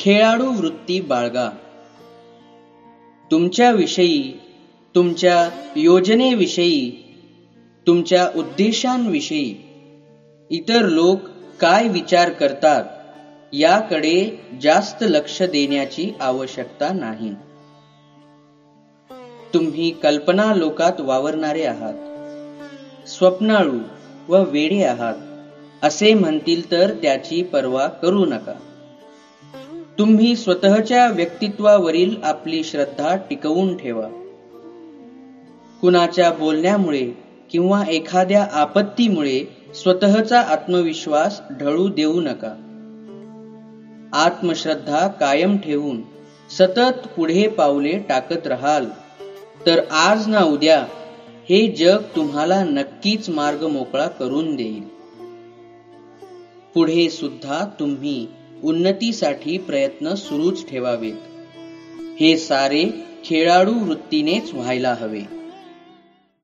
खेळाडू वृत्ती बाळगा. तुमच्याविषयी तुमच्या योजनेविषयी तुमच्या उद्देशांविषयी इतर लोक काय विचार करतात याकडे जास्त लक्ष देण्याची आवश्यकता नाही. तुम्ही कल्पना लोकात वावरणारे आहात. स्वप्नाळू व वेडे आहात. असे म्हणतील तर त्याची पर्वा करू नका. तुम्ही स्वतःच्या व्यक्तित्वावरील आपली श्रद्धा टिकवून ठेवा. कुणाच्या बोलण्यामुळे किंवा एखाद्या आपत्तीमुळे स्वतःचा आत्मविश्वास ढळू देऊ नका. आत्मश्रद्धा कायम ठेवून सतत पुढे पावले टाकत राहाल. तर आज ना उद्या हे जग तुम्हाला नक्कीच मार्ग मोकळा करून देईल. पुढे सुद्धा तुम्ही उन्नतीसाठी प्रयत्न सुरूच ठेवावेत. हे सारे खेळाडू वृत्तीनेच व्हायला हवे.